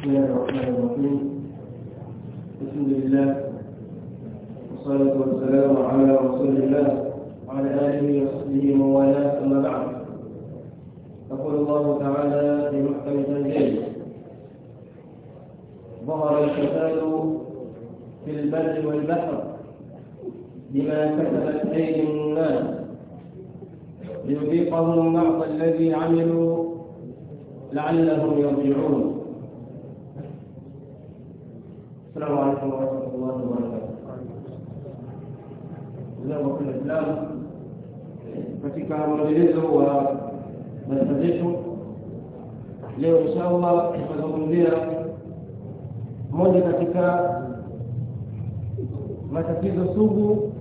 بسم الله الرحمن الرحيم. الحمد لله والصلاة والسلام على رسول الله وعلى آله وصحبه ومن والاه. أما بعد يقول الله تعالى في محكم تنزيل ظهر الفساد في البر والبحر بما كسبت أيدي الناس ليذيقهم بعض الذي عملوا لعلهم يرجعون. السلام عليكم ورحمة الله وبركاته Leo kwa Islam katika mwendelezo wa darasa zetu leo inshallah tutazungumzia moja katika matatizo sugu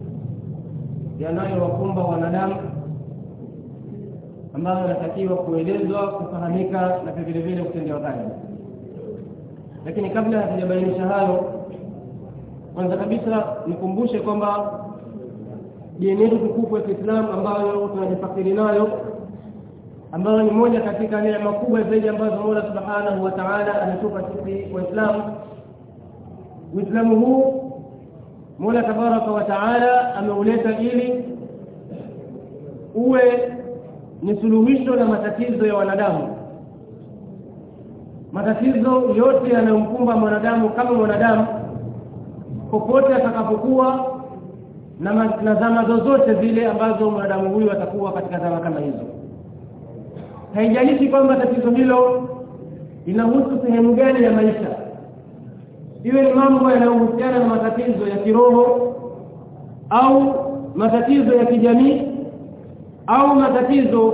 yanayowakumba wanadamu ambayo yanatakiwa kuelezwa kufahamika na vile vile kutendewa kazi lakini kabla hatujabainisha hayo kwanza kabisa nikumbushe kwamba dini yetu tukufu ya Kiislamu ambayo tunajifakiri nayo ambayo ni moja katika neema kubwa zaidi ambazo Mola Subhanahu wa Ta'ala ametupa sisi Waislamu. Uislamu huu Mola Tabaraka wa Ta'ala ameuleta ili uwe ni suluhisho la matatizo ya wanadamu matatizo yote yanayomkumba mwanadamu kama mwanadamu popote atakapokuwa na, na zama zozote zile ambazo mwanadamu huyu atakuwa katika zama kama hizo. Haijalishi kwamba tatizo hilo linahusu sehemu gani ya maisha. Iwe ni mambo yanayohusiana na matatizo ya kiroho au matatizo ya kijamii au matatizo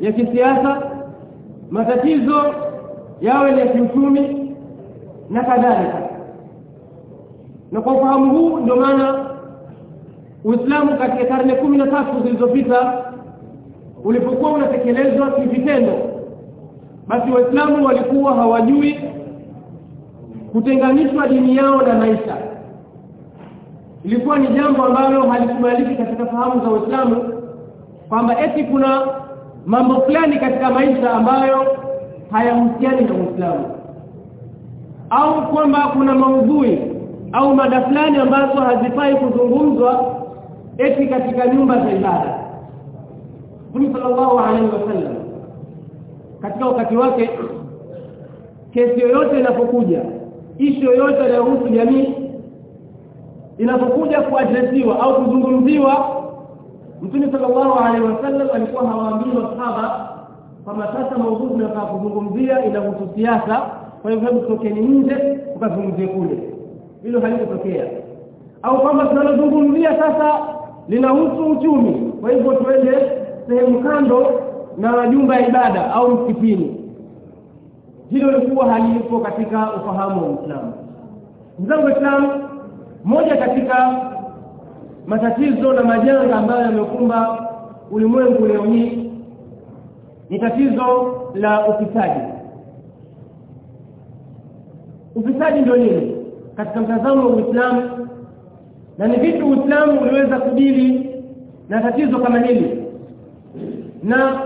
ya kisiasa matatizo yawe ni ya kiuchumi na kadhalika. Na kwa ufahamu huu ndio maana Uislamu katika karne kumi na tatu zilizopita ulipokuwa unatekelezwa kivitendo basi waislamu walikuwa hawajui kutenganishwa dini yao na maisha. Ilikuwa ni jambo ambalo halikubaliki katika fahamu za Uislamu kwamba eti kuna mambo fulani katika maisha ambayo hayahusiani na Uislamu. Au kwamba kuna maudhui au mada fulani ambazo hazifai kuzungumzwa eti katika nyumba za ibada. Mtume sallallahu alaihi wasallam katika wakati wake kesi yoyote inapokuja ishu yoyote inayohusu jamii inapokuja kuadresiwa au kuzungumziwa Mtume sallallahu alaihi wasallam alikuwa hawaambii masahaba kwamba sasa maudhui tunataka kuzungumzia inahusu siasa kwa hivyo hebu tokeni nje tukazungumzie kule. Hilo halitotokea. Au kama tunalozungumzia sasa linahusu uchumi kwa hivyo tuende sehemu kando na jumba ya ibada au msikitini. Hilo lilikuwa halipo katika ufahamu wa Uislamu. Mzangu Islam moja katika matatizo na majanga ambayo yamekumba ulimwengu leo hii ni tatizo la ufisadi. Ufisadi ndio nini? Katika mtazamo wa Uislamu na ni vitu Uislamu uliweza kudili na tatizo kama hili? Na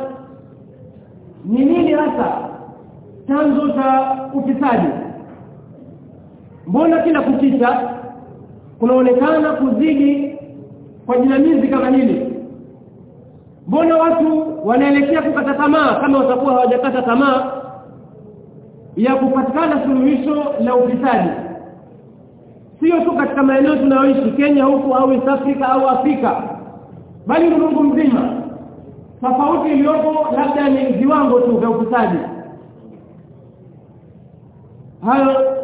ni nini hasa chanzo cha ufisadi? Mbona kila kukicha kunaonekana kuzidi kwa jinamizi kama hili mbona watu wanaelekea kukata tamaa kama watakuwa hawajakata tamaa ya kupatikana suluhisho la ufisadi? Sio tu katika maeneo tunayoishi Kenya huku au East Africa au Afrika bali ulimwengu mzima. Tofauti iliyopo labda ni viwango tu vya ufisadi. Hayo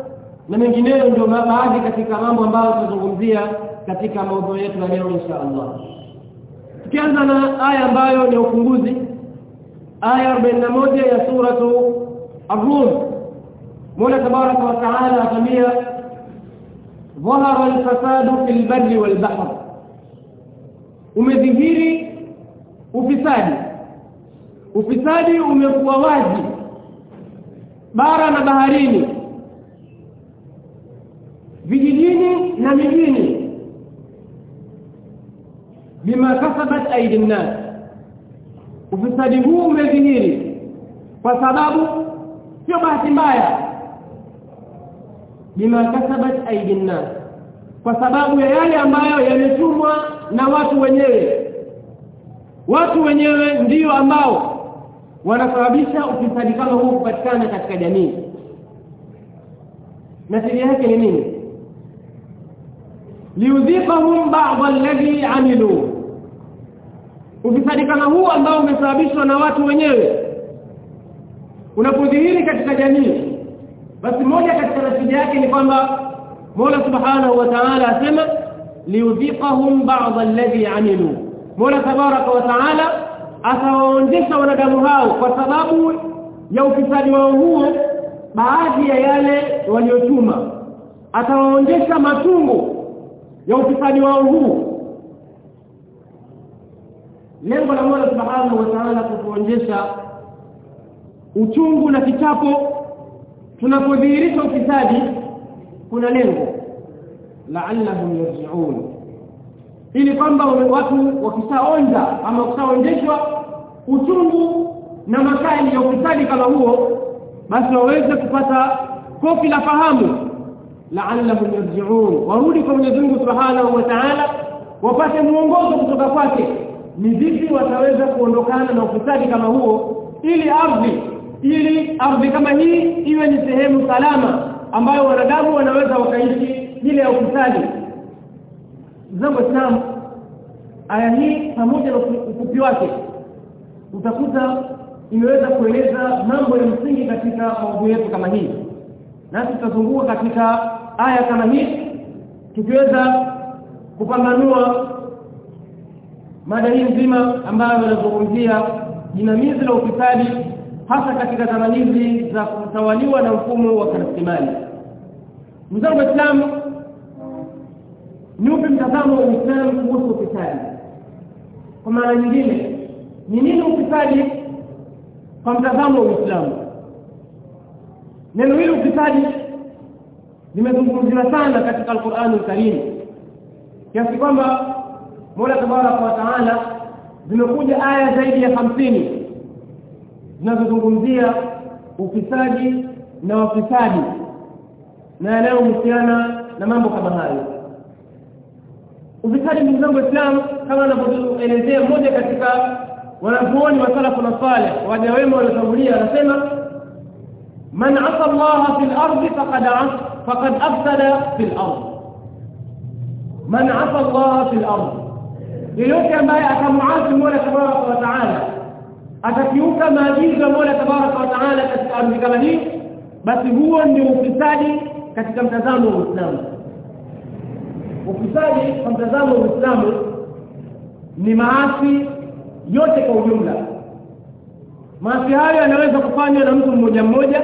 na mengineyo ndio baadhi katika mambo ambayo tutazungumzia katika maudhui yetu ya leo insha Allah tukianza na aya ambayo ni ufunguzi. Aya 41 ya suratu ar-rum. Mola tabaraka wa taala atamia dhahara al-fasadu fil barri wal bahr. Umedhihiri ufisadi. Ufisadi umekuwa wazi bara na baharini. Vijijini na mijini bima kasabat aidin nas ufisadi huu umedhihiri kwa sababu sio bahati mbaya bima kasabat aidin nas kwa sababu ya yale ambayo yametumwa na watu wenyewe watu wenyewe ndiyo ambao wanasababisha ufisadi kama huu kupatikana katika jamii natija yake ni nini liudhibahum ba'd alladhi amilu ufisadi kama huu ambao umesababishwa na watu wenyewe. Unapodhihiri katika jamii basi moja katika natija yake ni kwamba Mola Subhanahu wa Ta'ala asema liudhiqahum ba'd alladhi amilu. Mola tabaraka wa Ta'ala atawaonjesha wanadamu hao kwa sababu ya ufisadi wao huo baadhi ya yale waliochuma. Atawaonjesha matungo ya ufisadi wao huu lengo la Mola Subhanahu wa Ta'ala kutuonyesha uchungu na kichapo. Tunapodhihirisha ufisadi kuna lengo. La'allahum yarji'un. Ili kwamba watu wakishaonja ama wakishaonjeshwa uchungu na makali ya ufisadi kama huo basi waweze kupata kofi la fahamu. La'allahum yarji'un. Warudi kwa Mwenyezi Mungu Subhanahu wa Ta'ala wapate muongozo kutoka kwake ni vipi wataweza kuondokana na ufisadi kama huo? Ili ardhi ili ardhi kama hii iwe ni sehemu salama ambayo wanadamu wanaweza wakaishi bila ya ufisadi. Islam aya hii pamoja na ufupi wake utakuta imeweza kueleza mambo ya msingi katika maudhui yetu kama hii. Nasi tutazunguka katika aya kama hii tukiweza kupambanua mada hii nzima ambayo inazungumzia jinamizi la ufisadi hasa katika zama hizi za kutawaliwa na mfumo wa kirastimali mzangu wa Islam ni upi mtazamo wa Uislamu kuhusu ufisadi? Kwa maana nyingine ni nini ufisadi kwa mtazamo wa Uislamu? Neno hili ufisadi limezungumziwa sana katika Al-Qur'an Al-Karim kiasi kwamba Mola Tabaraka wa Taala zimekuja aya zaidi ya hamsini zinazozungumzia ufisadi na wafisadi na yanayohusiana na mambo kama hayo ufisadi ndugu zangu Waislamu kama anavyoelezea mmoja katika wanazuoni wa salafu na saleh waja wema waliotangulia anasema man asa Allah fil ardi faqad faqad afsada fil ardi man asa Allah fil ardi yeyote ambaye atamuasi Mola tabaraka wa taala atakiuka maagizo ya Mola tabaraka wa taala katika amri kama hii basi huo ndio ufisadi katika mtazamo wa Uislamu. Ufisadi kwa mtazamo wa Uislamu ni maasi yote kwa ujumla. Maasi hayo yanaweza kufanywa na mtu mmoja mmoja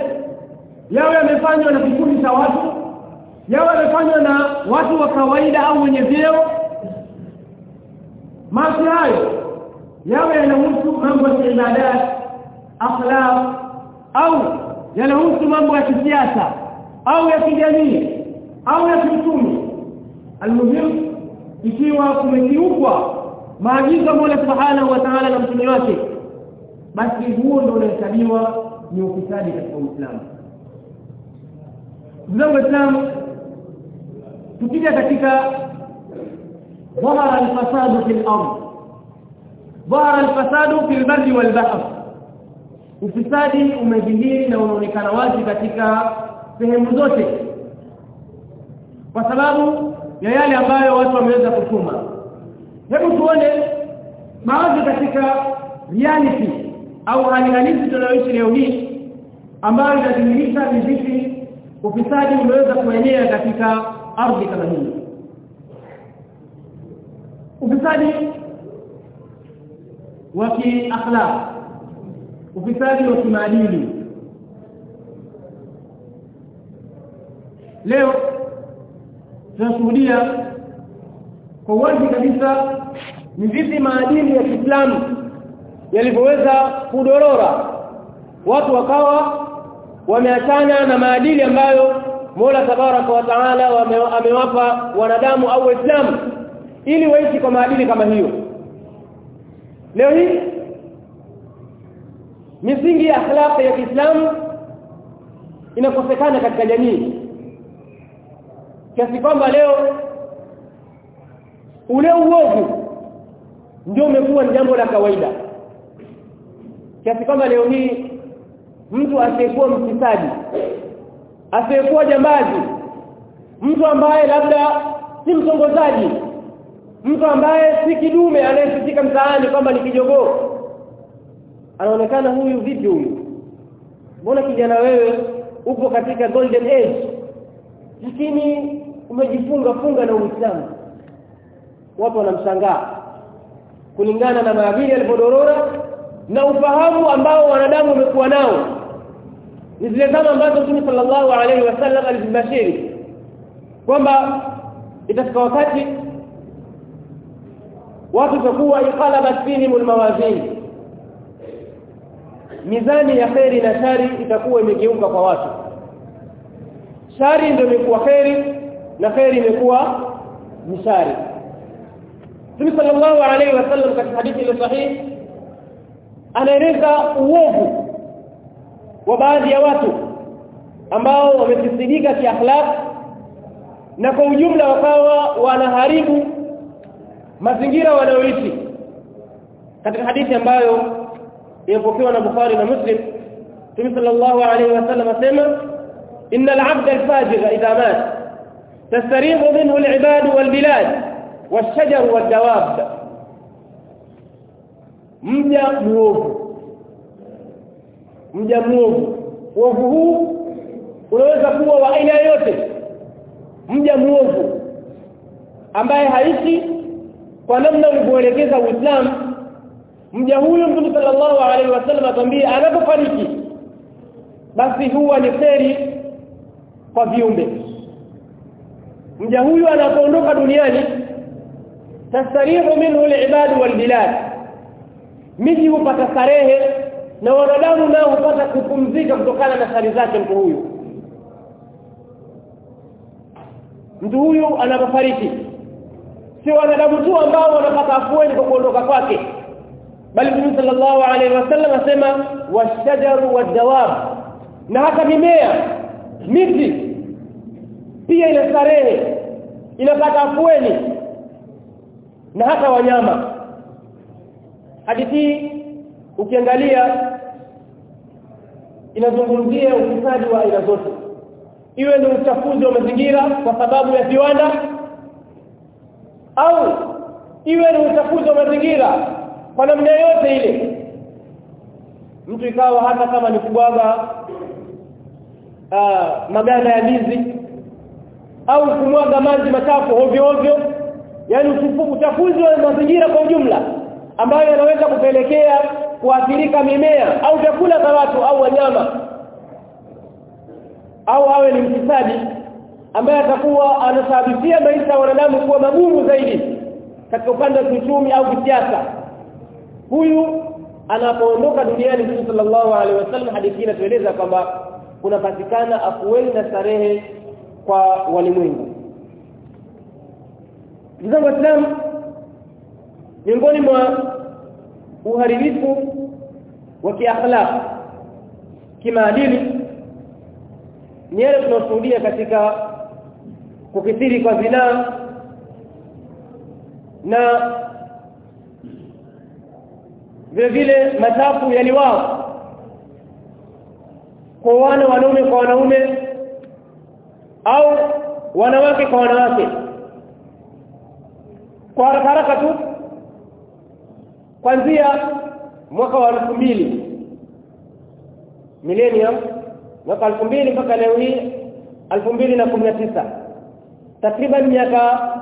yawe yamefanywa na kikundi cha watu yawe yamefanywa na watu wa kawaida au wenye vyeo maasi hayo yawe yanahusu mambo ya ibadat akhlaq au yanahusu mambo ya kisiasa au ya kijamii au ya kiuchumi. Almuhim ikiwa kumekiukwa maagizo ya Mola Subhanahu wa Ta'ala na mtume wake basi huo ndio unahesabiwa ni ufisadi katika Uislamu. Ndugu Waislamu tukija katika ظهر الفساد في الأرض ظهر الفساد في البر والبحر ufisadi umejindiri na unaonekana wazi katika sehemu zote kwa sababu ya yale ambayo watu wameweza kutuma hebu tuone baadhi katika reality au hali halisi tunayoishi leo hii ambayo inadhihirisha ni vipi ufisadi umeweza kuenea katika ardhi kama hii ufisadi wa kiakhlaq. Ufisadi wa kimaadili. Leo tunashuhudia kwa wazi kabisa ni vipi maadili ya Kiislamu yalivyoweza kudorora. Watu wakawa wameachana na maadili ambayo Mola Tabaraka wa Taala amewapa wanadamu au Waislamu ili waishi kwa maadili kama hiyo. Leo hii misingi ya akhlaq ya Kiislamu inakosekana katika jamii. Kiasi kwamba leo ule uovu ndio umekuwa ni jambo la kawaida. Kiasi kwamba leo hii mtu asiyekuwa mfisadi asiyekuwa jambazi mtu ambaye labda si mtongozaji mtu ambaye si kidume anayefikia mtaani kwamba ni kijogoo anaonekana huyu vipi huyu? Mbona kijana wewe upo katika golden age? Lakini umejifunga funga na Uislamu. Watu wanamshangaa. Kulingana na maadili alipodorora na ufahamu ambao wanadamu wamekuwa nao ni zile zama ambazo Mtume sallallahu alaihi wasallam alizibashiri kwamba itafika wakati watu takuwa iqalabat fihim almawazin. Mizani ya khairi na shari itakuwa imegeuka kwa watu. Shari ndio imekuwa khairi na khairi imekuwa ni shari. Mtume sallallahu alaihi wasallam katika hadithi ile sahihi anaeleza uovu wa baadhi ya watu ambao wamefisidika kiakhlaq na kwa ujumla wakawa wanaharibu mazingira wanayoishi. Katika hadithi ambayo imepokewa na Bukhari na Muslim Mtume sallallahu alaihi wasallam asema inna al-'abda al-fajir idha mat tastarihu minhu al-'ibad wal-bilad wash-shajar wad-dawab. Mja muovu mja muovu uovu huu unaweza kuwa wa aina yote mja muovu ambaye haishi kwa namna ulivyoelekeza Uislamu mja huyu Mtume sallallahu alaihi wasallam akamwambia anapofariki basi huwa ni kheri kwa viumbe. Mja huyu anapoondoka duniani tastarihu minhu al-ibad wal-bilad. Miji hupata starehe na wanadamu nao hupata kupumzika kutokana na sari zake mtu huyu. Mtu huyu anapofariki si wanadamu tu ambao wanapata afueni kwa kuondoka kwake. Bali Mtume sallallahu alaihi wasallam asema washajaru wadawab na hata mimea miti pia ile starehe inapata afueni. Na hata wanyama. Hadithi ukiangalia inazungumzia ufisadi wa aina zote. Iwe ni uchafuzi wa mazingira kwa sababu ya viwanda au iwe ni uchafuzi wa mazingira kwa namna yote ile. Mtu ikawa hata kama ni kubwaga uh, maganda ya ndizi au kumwaga maji machafu ovyo ovyo yani uchafuzi wa mazingira kwa ujumla ambayo yanaweza kupelekea kuathirika mimea au vyakula za watu au wanyama au awe ni mfisadi ambaye atakuwa anasababishia maisha ya wanadamu kuwa magumu zaidi katika upande wa kiuchumi au kisiasa. Huyu anapoondoka duniani Mtume sallallahu alaihi wasallam hadithi inatueleza kwamba kunapatikana afueni na starehe kwa walimwengu. Ndugu Waislamu miongoni mwa uharibifu wa kiakhlaq kimaadili ni yale tunashuhudia katika kukithiri kwa zinaa na vile vile machafu yaliwao kwa wana wanaume kwa wanaume au wanawake kwa wanawake. Kwa haraka haraka tu kuanzia mwaka wa 2000 millennium mwaka 2000 mpaka leo hii 2019 takriban miaka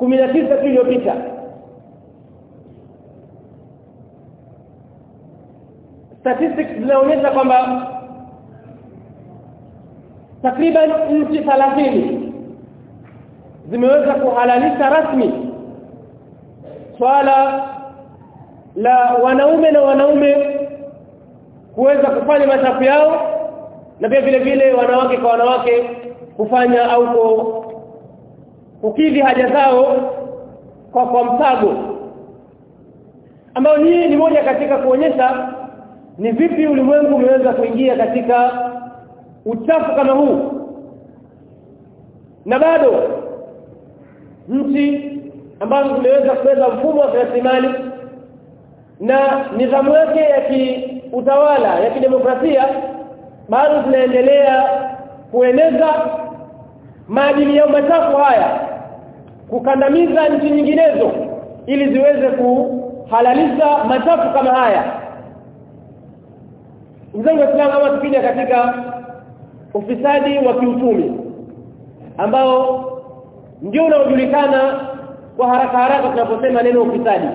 19 tu iliyopita. Statistics zinaonyesha kwamba takriban nchi 30 zimeweza kuhalalisha rasmi swala la wanaume na wanaume kuweza kufanya mashafu yao na pia vile vile wanawake kwa wanawake kufanya au kukidhi haja zao kwa kwa msago. Ambao hii ni moja katika kuonyesha ni vipi ulimwengu umeweza kuingia katika uchafu kama huu. Na bado nchi ambazo zimeweza kuweza mfumo wa rasilimali na nidhamu yake ya kiutawala ya kidemokrasia bado zinaendelea kueneza maadili yao machafu haya kukandamiza nchi nyinginezo ili ziweze kuhalalisha machafu kama haya. Mzangu wa Islam kama tukija katika ufisadi wa kiuchumi ambao ndio unaojulikana kwa haraka haraka tunaposema neno ufisadi.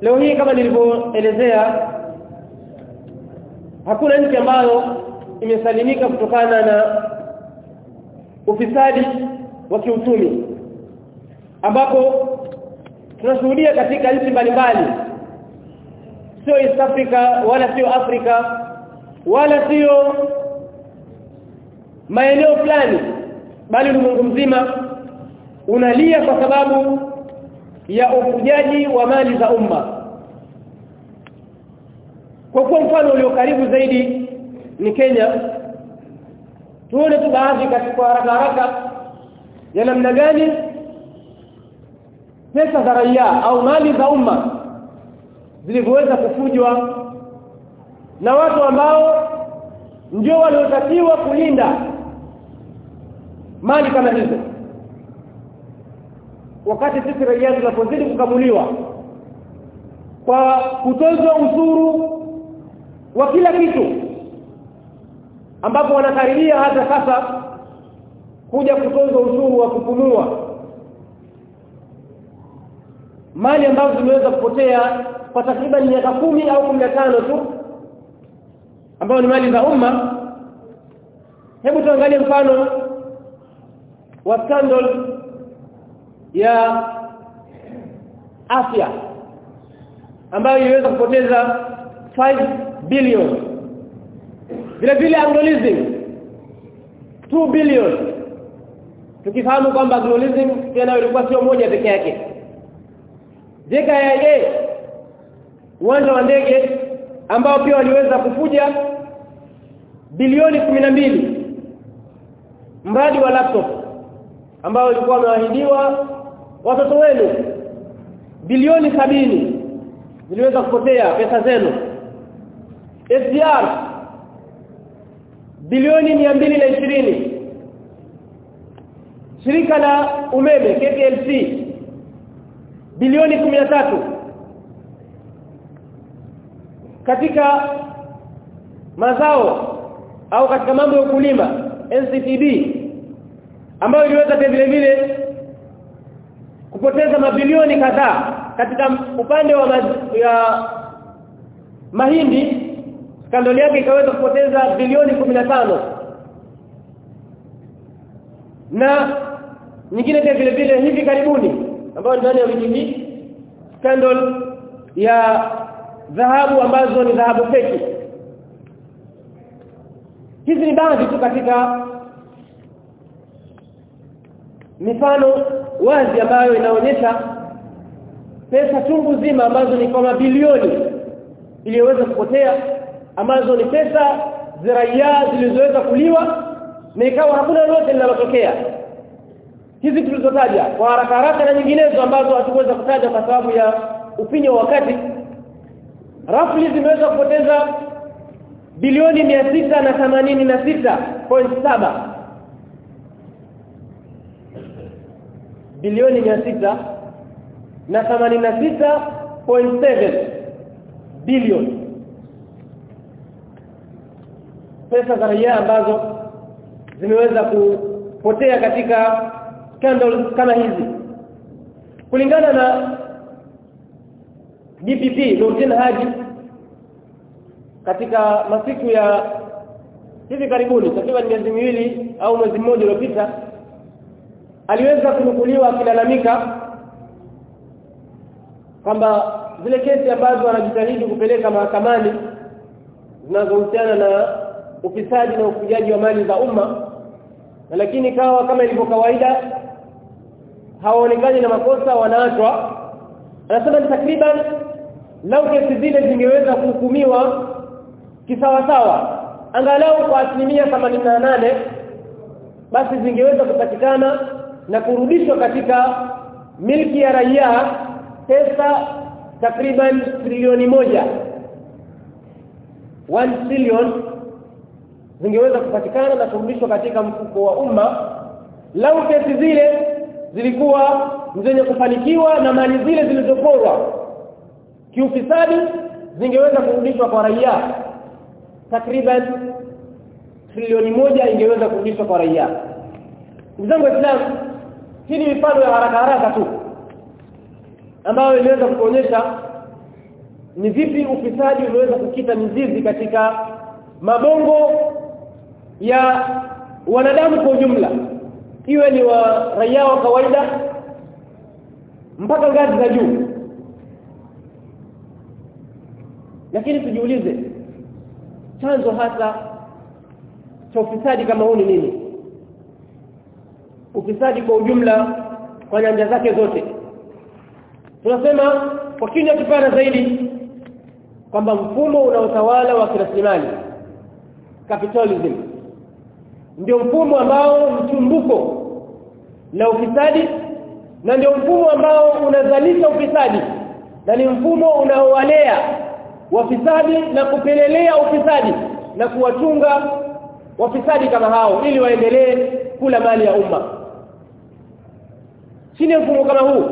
Leo hii kama nilivyoelezea hakuna nchi ambayo imesalimika kutokana na ufisadi wa kiuchumi ambapo tunashuhudia katika nchi mbalimbali sio East Africa wala sio Afrika wala sio maeneo fulani bali ulimwengu mzima unalia kwa sababu ya ufujaji wa mali za umma. Kwa kuwa mfano ulio karibu zaidi ni Kenya tuone tu baadhi katika haraka haraka ya namna gani? Pesa za raia au mali za umma zilivyoweza kufujwa na watu ambao ndio waliotakiwa kulinda mali kama hizo. Wakati sisi raia tunapozidi kukamuliwa kwa kutozwa ushuru wa kila kitu ambapo wanakaribia hata sasa kuja kutozwa ushuru wa kupumua mali ambazo zimeweza kupotea kwa takriban miaka kumi au tano tu ambayo ni mali za umma. Hebu tuangalie mfano wa scandal ya afya ambayo iliweza kupoteza 5 billion. Vile vile angolizing 2 billion tukifahamu kwamba dualism tena ilikuwa sio moja peke yake. JKIA uwanja wa ndege ambao pia waliweza kufuja bilioni mbili. Mradi wa laptop ambao ilikuwa umeahidiwa watoto wenu. Bilioni sabini. Ziliweza kupotea pesa zenu. SDR bilioni ishirini shirika la umeme KPLC bilioni tatu. Katika mazao au katika mambo ya ukulima NCTB ambayo iliweza vile vile kupoteza mabilioni kadhaa katika upande wa ma ya mahindi skandali yake ikaweza kupoteza bilioni tano. Na nyingine pia vile vile hivi karibuni ambayo ndani ya wiki hii scandal ya dhahabu ambazo ni dhahabu feki. Hizi ni baadhi tu katika mifano wazi ambayo inaonyesha pesa chungu zima ambazo ni kwa mabilioni iliyoweza kupotea ambazo ni pesa za raia zilizoweza kuliwa na ikawa hakuna lolote linalotokea hizi tulizotaja kwa haraka haraka na nyinginezo ambazo hatuweza kutaja kwa sababu ya ufinyo wa wakati rafli zimeweza kupoteza bilioni saba. Bilioni na themanini na sita point seven bilioni pesa za raia ambazo zimeweza kupotea katika scandals kama hizi kulingana na DPP Nurdin Haji katika masiku ya hivi karibuni takriban miezi miwili au mwezi mmoja uliopita aliweza kunukuliwa akilalamika kwamba zile kesi ambazo wanajitahidi kupeleka mahakamani zinazohusiana na ufisadi na ufujaji wa mali za umma na lakini kawa kama ilivyo kawaida hawaonekani na makosa wanaachwa. Anasema ni takriban lau kesi zile zingeweza kuhukumiwa kisawasawa. Angalau kwa asilimia nane basi zingeweza kupatikana na kurudishwa katika milki ya raia pesa takriban trilioni moja. 1 trillion zingeweza kupatikana na kurudishwa katika mfuko wa umma. Lau kesi zile zilikuwa zenye kufanikiwa na mali zile zilizoporwa. Kiufisadi zingeweza kurudishwa kwa raia. Takriban trilioni moja ingeweza kurudishwa kwa raia. Mzangu Islam hii ni mifano ya haraka haraka tu ambayo inaweza kuonyesha ni vipi ufisadi unaweza kukita mizizi katika mabongo ya wanadamu kwa ujumla iwe ni wa raia wa kawaida? Mpaka ngazi za juu. Lakini tujiulize chanzo hasa cha ufisadi kama huu ni nini? Ufisadi kwa ujumla kwa nyanja zake zote. Tunasema kwa kinywa kipana zaidi? Kwamba mfumo unaotawala wa kiraslimali capitalism ndio mfumo ambao mchumbuko la ufisadi na ndio mfumo ambao unazalisha ufisadi na ni mfumo unaowalea wafisadi na kupelelea ufisadi na kuwachunga wafisadi kama hao ili waendelee kula mali ya umma. Chini mfumo kama huu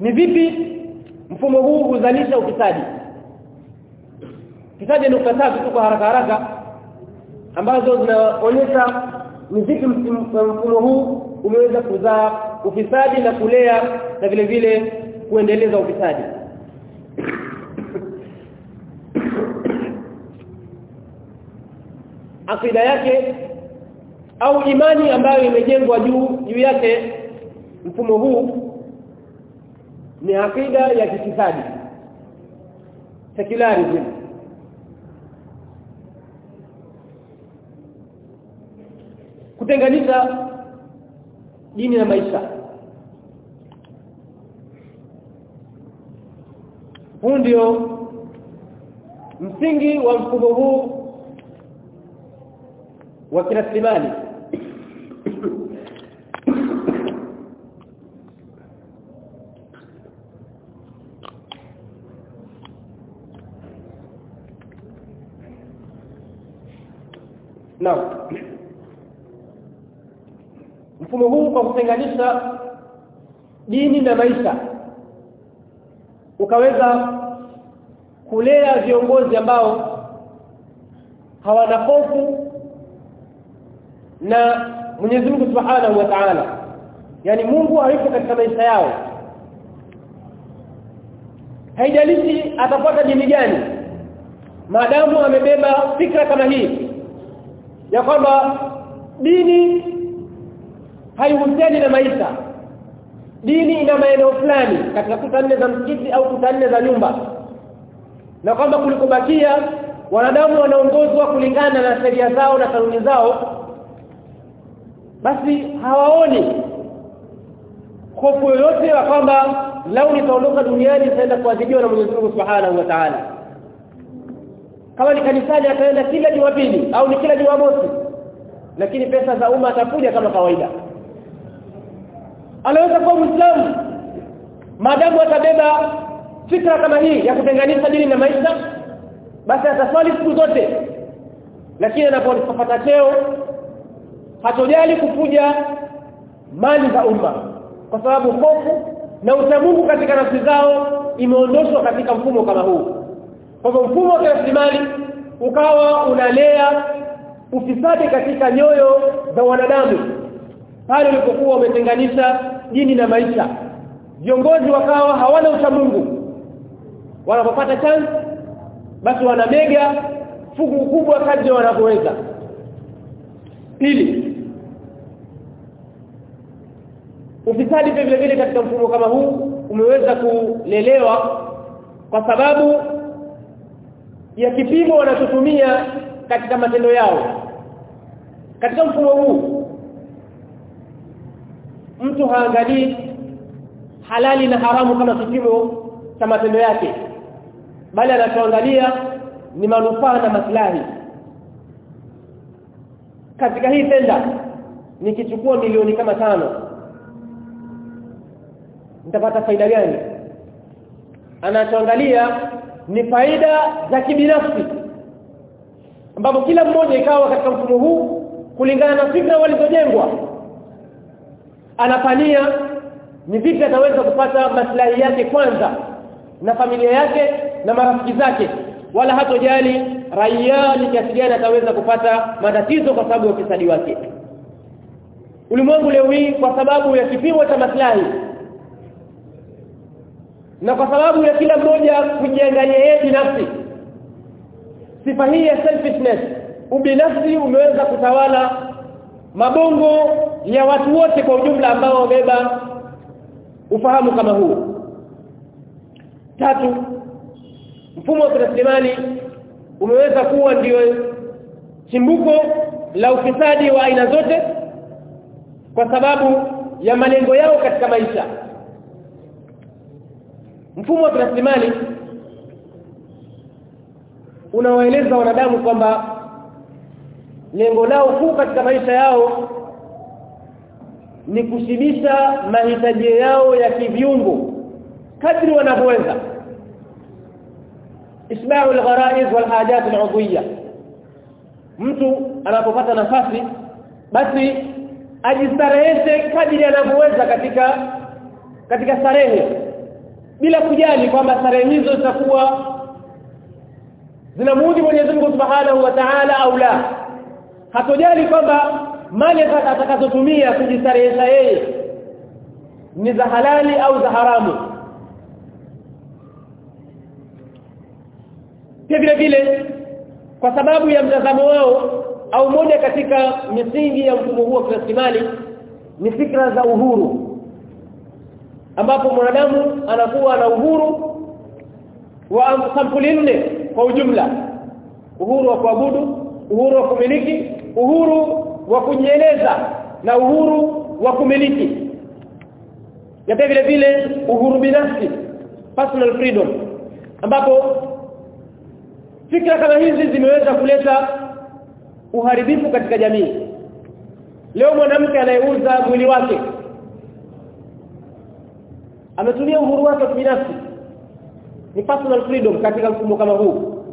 ni vipi mfumo huu huzalisha ufisadi? Kitaje nukta tatu tu kwa haraka haraka ambazo zinaonyesha vipi mfumo huu umeweza kuzaa ufisadi na kulea na vile vile kuendeleza ufisadi. Akida yake au imani ambayo imejengwa juu juu yake mfumo huu ni akida ya kifisadi secularism kutenganisha dini na maisha huu ndio msingi wa mfumo huu wa kiraslimali Naam. Mfumo huu kwa kutenganisha dini na maisha. Ukaweza kulea viongozi ambao hawana hofu na Mwenyezi Mungu Subhanahu wa Ta'ala. Yani Mungu hayuko katika maisha yao. Haijalishi atapata dini gani maadamu amebeba fikra kama hii ya kwamba dini haihusiani na maisha. Dini ina maeneo fulani katika kuta nne za msikiti au kuta nne za nyumba. Na kwamba kulikobakia wanadamu wanaongozwa kulingana na sheria zao na kanuni zao basi hawaoni hofu yoyote ya kwamba lau nitaondoka duniani nitaenda kuadhibiwa na Mwenyezi Mungu Subhanahu wa Ta'ala. Kama ni kanisani ataenda kila Jumapili au ni kila Jumamosi. Lakini pesa za umma atakuja kama kawaida anaweza kuwa Muislamu. Maadamu atabeba fikra kama hii ya kutenganisha dini na maisha basi ataswali siku zote. Lakini anapopata cheo hatojali kufuja mali za umma. Kwa sababu hofu na utamungu katika nafsi zao imeondoshwa katika mfumo kama huu. Kwa hivyo mfumo wa rasilimali ukawa unalea ufisadi katika nyoyo za wanadamu pale ulipokuwa umetenganisha dini na maisha. Viongozi wakawa hawana uchamungu wanapopata chance basi wanamega fugu kubwa kadri wanavyoweza. Pili ufisadi vile vile katika mfumo kama huu umeweza kulelewa kwa sababu ya kipimo wanachotumia katika matendo yao. Katika mfumo huu mtu haangalii halali na haramu kama kipimo cha matendo yake bali anachoangalia ni manufaa na maslahi. Katika hii tenda nikichukua milioni kama tano nitapata faida gani? Anachoangalia ni faida za kibinafsi ambapo kila mmoja ikawa katika mfumo huu kulingana na fikra walizojengwa anafania ni vipi ataweza kupata maslahi yake kwanza na familia yake na marafiki zake. Wala hatojali raia ni kiasi gani ataweza kupata matatizo kwa sababu ya ufisadi wake. Ulimwengu leo hii kwa sababu ya kipimo cha maslahi na kwa sababu ya kila mmoja kujiangalia yeye binafsi. Sifa hii ya selfishness ubinafsi umeweza kutawala mabongo ya watu wote kwa ujumla ambao wamebeba ufahamu kama huu. Tatu mfumo wa rasilimali umeweza kuwa ndio chimbuko la ufisadi wa aina zote kwa sababu ya malengo yao katika maisha. Mfumo wa rasilimali unawaeleza wanadamu kwamba lengo lao kuu katika maisha yao ni kushibisha mahitaji yao ya kiviungo kadri wanavyoweza. Isma'u al-gharaiz wal hajat al-udhiyya. Mtu anapopata nafasi basi ajistareheshe kadri anavyoweza katika katika starehe bila kujali kwamba starehe hizo zitakuwa zinamuudhi Mwenyezi Mungu Subhanahu wa Ta'ala au la. Hatojali kwamba mali atakazotumia kujistarehesha yeye ni za halali au za haramu. Pia vile vile kwa sababu ya mtazamo wao au moja katika misingi ya mfumo huo kiraslimali ni fikra za uhuru ambapo mwanadamu anakuwa na uhuru wa sampuli nne kwa ujumla. Uhuru wa kuabudu uhuru wa kumiliki uhuru wa kujieleza na uhuru wa kumiliki. Na pia vile vile uhuru binafsi personal freedom ambapo fikra kama hizi zimeweza kuleta uharibifu katika jamii. Leo mwanamke anayeuza mwili wake ametumia uhuru wake binafsi ni personal freedom katika mfumo kama huu.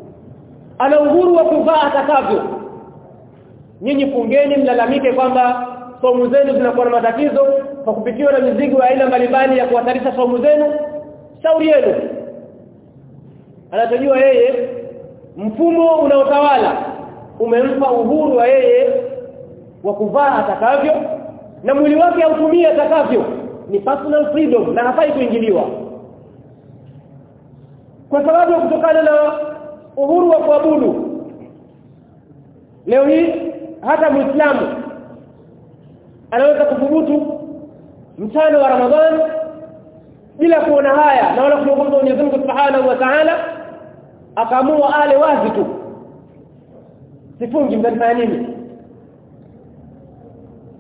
Ana uhuru wa kuvaa atakavyo nyinyi fungeni mlalamike kwamba somu zenu zinakuwa na matatizo kwa kupitiwa na mizigo ya aina mbalimbali ya kuhatarisha somu zenu. Shauri yenu. Anatojua yeye mfumo unaotawala umempa uhuru wa yeye wa kuvaa atakavyo na mwili wake autumie atakavyo. Ni personal freedom na hafai kuingiliwa. Kwa sababu kutokana na uhuru wa kuabudu leo hii hata muislamu anaweza kudhubutu mchana wa ramadhani bila kuona haya na wala kumwomba Mwenyezi Mungu Subhanahu wa Ta'ala akaamua ale wazi tu. Sifungi mtanifanya nini?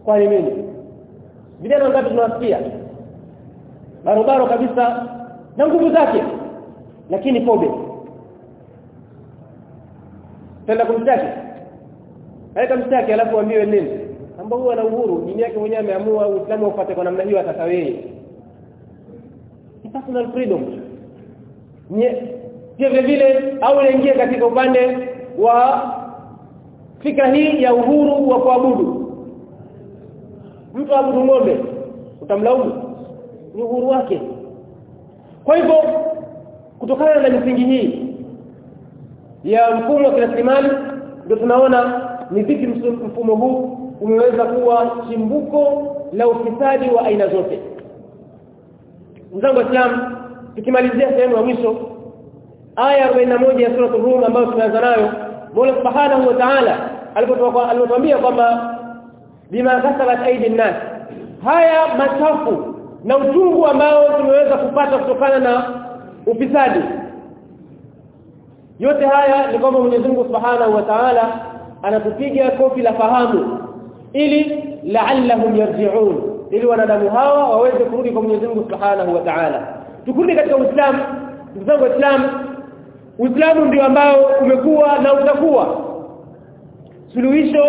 Kwa nini vijana ngapi tunawasikia? Barobaro kabisa na nguvu zake lakini pobe. Tenda kumstaki aika mstaki alafu ambiwe nini? Ambao huwa na uhuru dini yake mwenyewe ameamua Uislamu ufuate kwa namna hiyo ataka wewe. Personal freedom. Ni vile vile au inaingia katika upande wa fikra hii ya uhuru wa kuabudu. Mtu abudu ng'ombe utamlaumu? Ni uhuru wake. Kwa hivyo kutokana na misingi hii ya mfumo wa kiraslimali ndio tunaona ni vipi mfumo huu umeweza kuwa chimbuko la ufisadi wa aina zote? Mzangu Islam tukimalizia sehemu ya mwisho aya 41 ya sura Rum ambayo tunaanza nayo Mola Subhanahu wa Ta'ala alipotuambia kwamba bima kasabat aidi nas haya machafu na uchungu ambao tumeweza kupata kutokana na ufisadi. Yote haya ni kwamba Mwenyezi Mungu Subhanahu wa Ta'ala anatupiga kofi la fahamu ili la'allahum yarji'un ili wanadamu hawa waweze kurudi kwa Mwenyezi Mungu Subhanahu wa Ta'ala. Tukurudi katika Uislamu. Ndugu zangu Waislamu Uislamu ndio ambao umekuwa na utakuwa suluhisho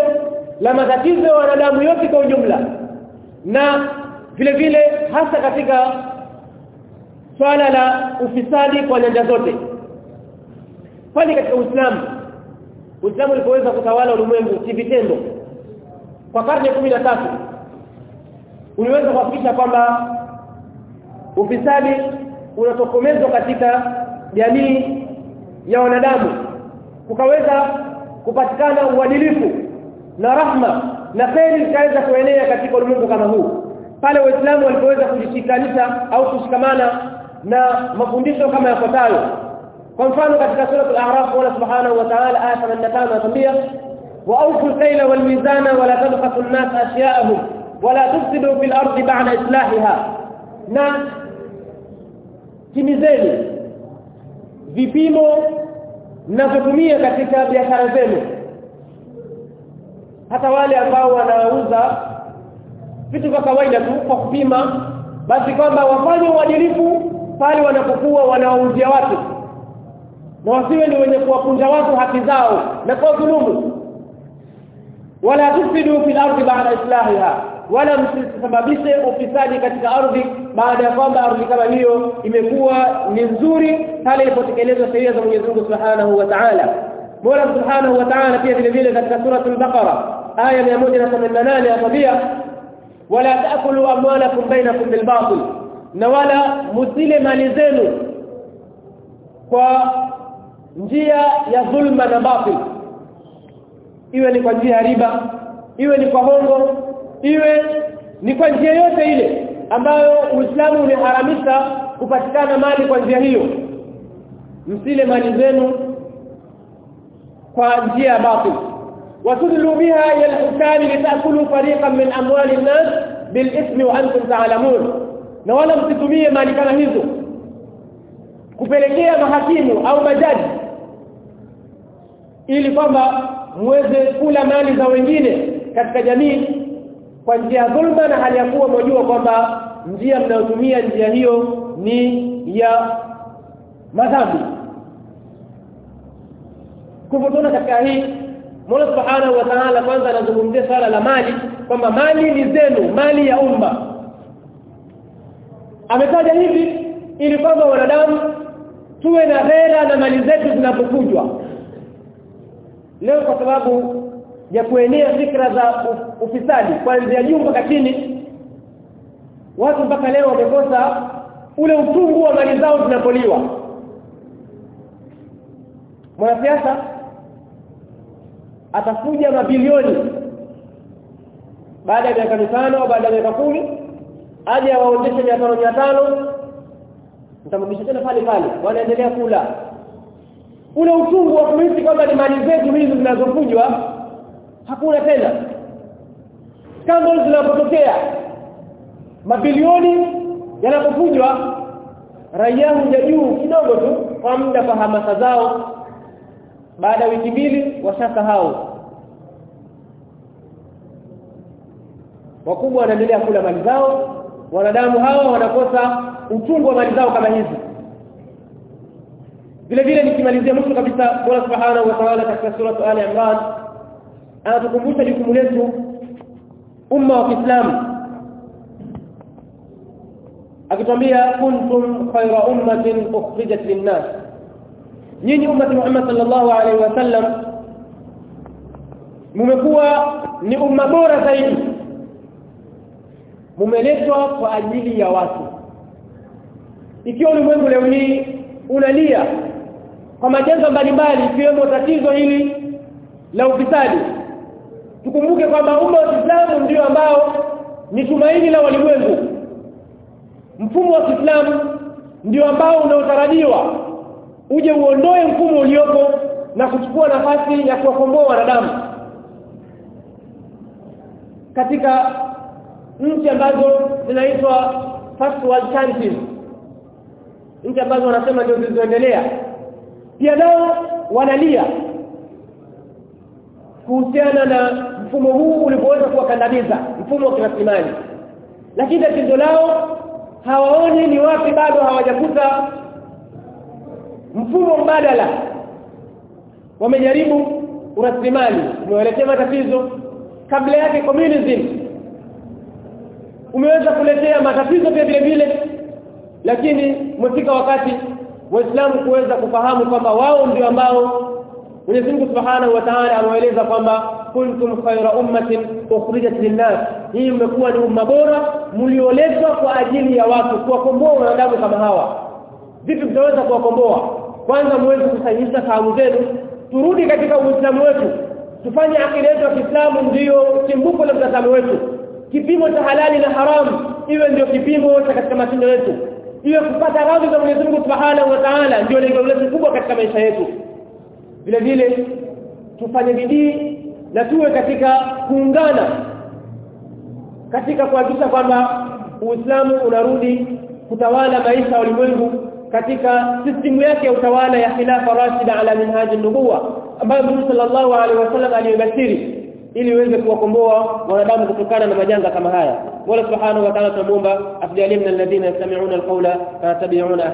la matatizo ya wanadamu yote kwa ujumla. Na vile vile hasa katika swala la ufisadi kwa nyanja zote. Kwani katika Uislamu Uislamu ulipoweza kutawala ulimwengu kivitendo kwa karne tatu uliweza kuhakikisha kwamba ufisadi unatokomezwa katika jamii ya wanadamu. Kukaweza kupatikana uadilifu na rahma na kheri zikaweza kuenea katika ulimwengu kama huu. Pale waislamu walipoweza kujishikanisha au kushikamana na mafundisho kama yafuatayo kwa mfano katika sura al-a'raf wala subhanahu wa ta'ala aya 85 anatuambia wa awfu al-kayla wal mizana wala tabqasu an-nas ashya'ahum wala tufsidu fil ardi ba'da islahiha. Na timizeni vipimo mnazotumia katika biashara zenu. Hata wale ambao wanauza vitu kwa kawaida tu kwa kupima basi kwamba wafanye uadilifu pale wanapokuwa wanawauzia watu na wasiwe ni wenye kuwapunja watu haki zao na kwa dhulumu. Wala tufsidu fil ardi ba'da islahiha wala msisababishe ufisadi katika ardhi baada ya kwamba ardhi kama hiyo imekuwa ni nzuri pale ilipotekelezwa sheria za Mwenyezi Mungu Subhanahu wa Ta'ala. Mola Subhanahu wa Ta'ala pia vile vile katika sura al-Baqara aya 188 atambia wala taakulu amwalakum bainakum bil batil na wala musile mali zenu kwa njia ya dhulma na batil. Iwe ni kwa njia ya riba iwe ni kwa hongo iwe ni kwa njia yote ile ambayo Uislamu umeharamisha kupatikana mali kwa njia hiyo. Msile mali zenu kwa njia ya batil. Watudlu biha ila al-hukami litakulu fariqan min amwali an-nas bil-ithmi wa antum ta'lamun. Na wala msitumie mali kama hizo. Kupelekea mahakimu au majaji ili kwamba muweze kula mali za wengine katika jamii kwa njia dhulma na hali ya kuwa mjua kwamba njia mnayotumia njia hiyo ni ya madhambi. Kuvutana katika hii Mola Subhanahu wa Ta'ala kwanza anazungumzia swala la mali kwamba mali ni zenu mali ya umma. Ametaja hivi ili kwamba wanadamu tuwe na hela na mali zetu zinapokujwa leo kwa sababu ya kuenea fikra za ufisadi kuanzia juu mpaka watu mpaka leo wamekosa ule utungu wa mali zao zinapoliwa. Mwanasiasa atafuja mabilioni baada ya miaka mitano baada ya miaka kumi aje awaondeshe miaka tano mtamrudisha tena pale pale wanaendelea kula ule uchungu wa kuhisi kwamba ni mali zetu hizi zinazofujwa hakuna tena. Scandals zinapotokea mabilioni yanapofujwa raia huja juu kidogo tu kwa muda kwa hamasa zao. Baada ya wiki mbili washasahau wakubwa wanaendelea kula mali zao wanadamu hawa wanakosa uchungu wa mali zao kama hizi vile vile nikimalizia mwisho kabisa Mola Subhanahu wa Ta'ala katika sura Ali Imran anatukumbusha jukumu letu umma wa Kiislamu akitwambia kuntum khayra ummatin ukhrijat lin-nas. Nyinyi ummati Muhammad sallallahu alaihi wasallam mumekuwa ni umma bora zaidi. Mumeletwa kwa ajili ya watu. Ikiwa ulimwengu leo hii unalia kwa majanga mbalimbali ikiwemo tatizo hili la ufisadi. Tukumbuke kwamba umma wa Kiislamu ndio ambao ni tumaini la walimwengu. Mfumo wa Kiislamu ndio ambao unaotarajiwa uje uondoe mfumo uliopo na kuchukua nafasi ya kuwakomboa wanadamu. Katika nchi ambazo zinaitwa first world countries nchi ambazo wanasema ndio zilizoendelea pia nao wanalia kuhusiana na mfumo huu ulipoweza kuwakandamiza mfumo wa kiraslimali. Lakini tatizo lao hawaoni ni wapi bado hawajakuta mfumo mbadala. Wamejaribu uraslimali umewaletea matatizo. Kabla yake communism umeweza kuletea matatizo pia vile vile lakini umefika wakati waislamu kuweza kufahamu kwamba wao ndio ambao Mwenyezi Mungu Subhanahu wa Ta'ala ameeleza kwamba kuntum khayra ummatin ukhrijat lin-nas. Hii mmekuwa ni umma bora mlioletwa kwa ajili ya watu kuwakomboa wanadamu kama hawa. Vipi mtaweza kuwakomboa? Kwanza muweze kusahihisha fahamu zenu. Turudi katika uislamu wetu. Tufanye akili yetu ya Kiislamu ndiyo chimbuko la mtazamo wetu. Kipimo cha halali na haramu iwe ndio kipimo cha katika matendo yetu iwe kupata radhi za Mwenyezi Mungu Subhanahu wa Ta'ala ndio lengo letu kubwa katika maisha yetu. Vile vile tufanye bidii na tuwe katika kuungana katika kuhakikisha kwamba Uislamu unarudi kutawala maisha ya ulimwengu katika sistimu yake ya utawala ya khilafa rashida ala minhaji nubuwa ambayo Mtume sallallahu alaihi wasallam aliyobashiri ili iweze kuwakomboa wanadamu kutokana na majanga kama haya. Wala subhanahu wa ta'ala tumuomba afjalie min alladhina yastami'una alqawla fa yattabi'una